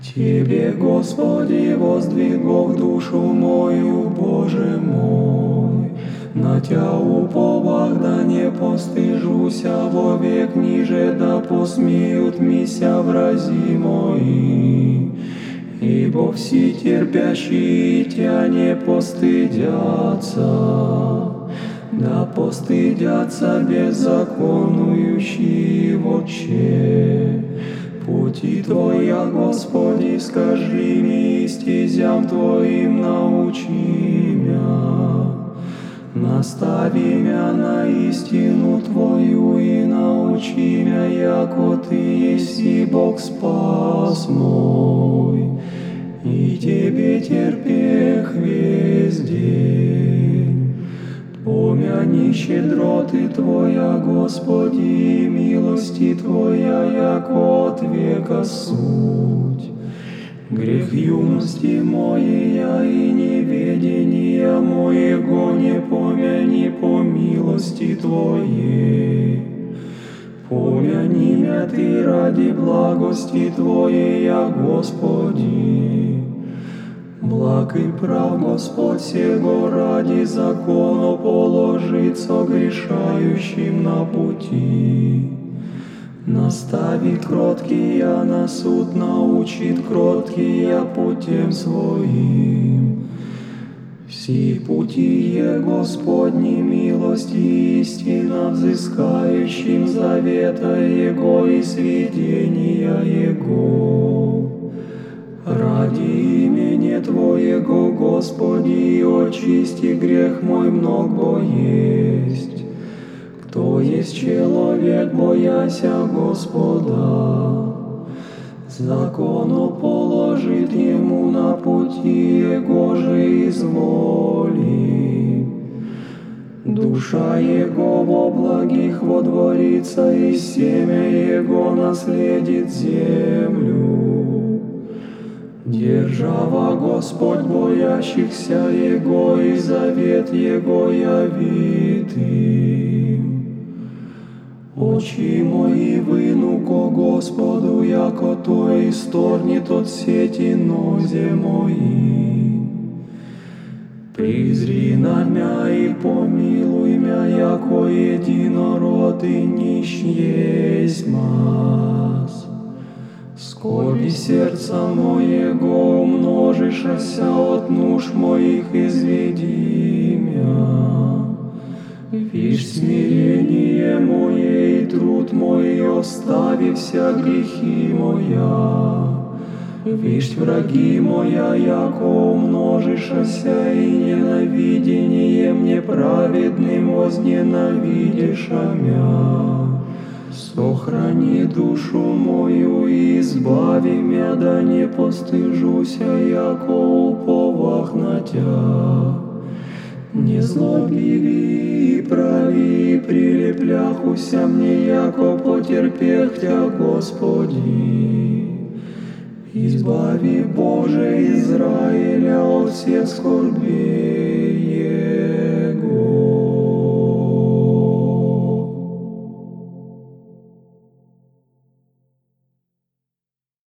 Тебе, Господи, воздвигов душу мою, Боже мой. На Тя уповах, да не постыжуся вовек ниже, да посмеют мися врази мои. Ибо все терпящие Тя не постыдятся, да постыдятся беззаконующие вотче. Пути Твоя, Господи, скажи ми, стезям Твоим научи мя. Настави мя на истину Твою и научи мя, яко Ты еси Бог спас мой, и Тебе терпех весь день. Помяни щедроты Твоя, Господи, и милости Твоя, яко от века суть. Грех юности моя и неведения моего не помяни по милости Твоей. Помяни мя Ты ради благости Твоей, я Господи. Благ и прав Господь сего ради закону положит согрешающим на пути. Наставит кроткие, на суд научит кроткие путем своим. Все пути Господни милость и истина взыскающим завета Его и сведения Его. Ради имени Твоего, Господи, очисти грех мой много бояся Господа, закону положит ему на пути Его же изволи. Душа Его во благих водворится, и семя Его наследит землю. Держава Господь боящихся Его, и завет Его явит им. Очи мои выну ко Господу, яко то исторнет от сети нозе мои. Призри на мя и помилуй мя, яко единород и нищ есть мас. Скорби сердца моего умножишася от нужд моих изведи мя. Вишь смирение мое труд мой, остави вся грехи моя. Вишь враги моя, яко умножишася, и ненавидением неправедным возненавидиша мя. Сохрани душу мою и избави мя, да не постыжуся, яко уповах на Тя. Не злобиви и прави, прилепляхуся мне, яко потерпех Тя, Господи. Избави, Боже, Израиля от всех скорбей.